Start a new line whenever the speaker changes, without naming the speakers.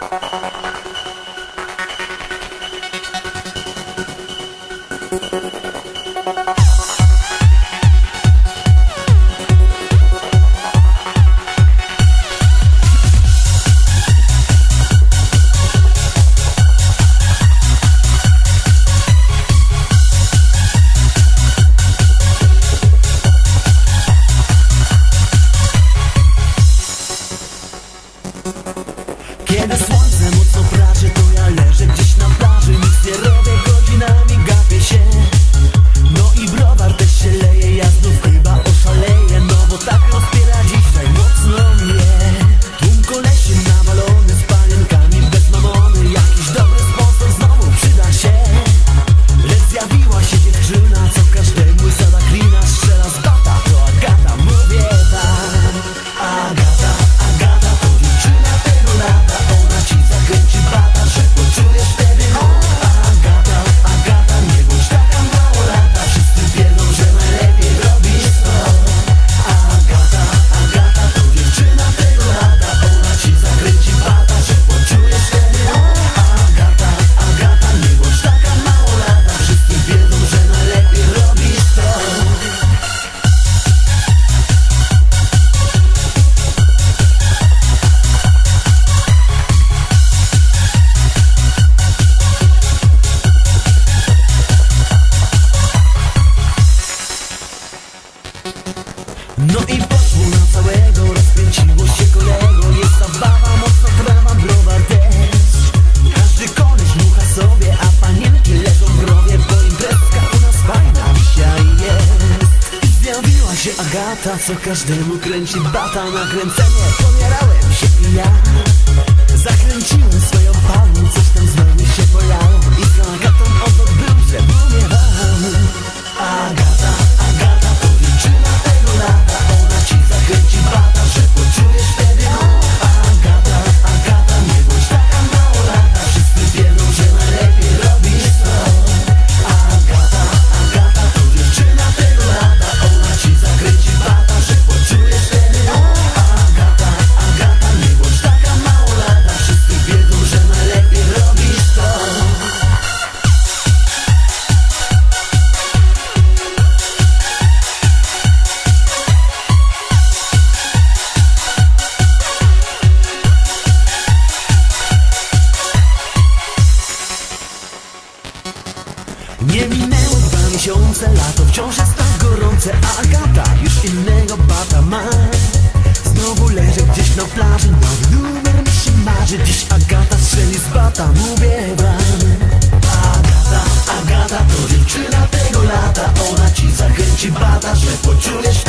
Thank nie robię, godzinami gapię się No i poszło na całego, rozkręciło się kolego. Jest zabawa, mocno trawa, browar też Każdy koleś dmucha sobie, a panienki leżą w grobie Bo imprezka u nas fajna dzisiaj jest. Zjawiła się Agata, co każdemu kręci bata Nakręcenie, pomierałem się i ja Nie minęły dwa miesiące, lato wciąż jest tak gorące A Agata już innego bata ma. Znowu leżę gdzieś na plaży, nowy numer mi się marzy. Dziś Agata strzeli z bata, mówię wam. Agata, Agata to dziewczyna tego lata. Ona ci zachęci bata, że poczujesz